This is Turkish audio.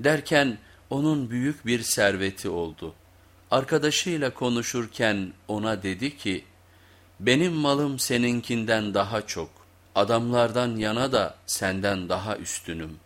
Derken onun büyük bir serveti oldu. Arkadaşıyla konuşurken ona dedi ki, benim malım seninkinden daha çok, adamlardan yana da senden daha üstünüm.''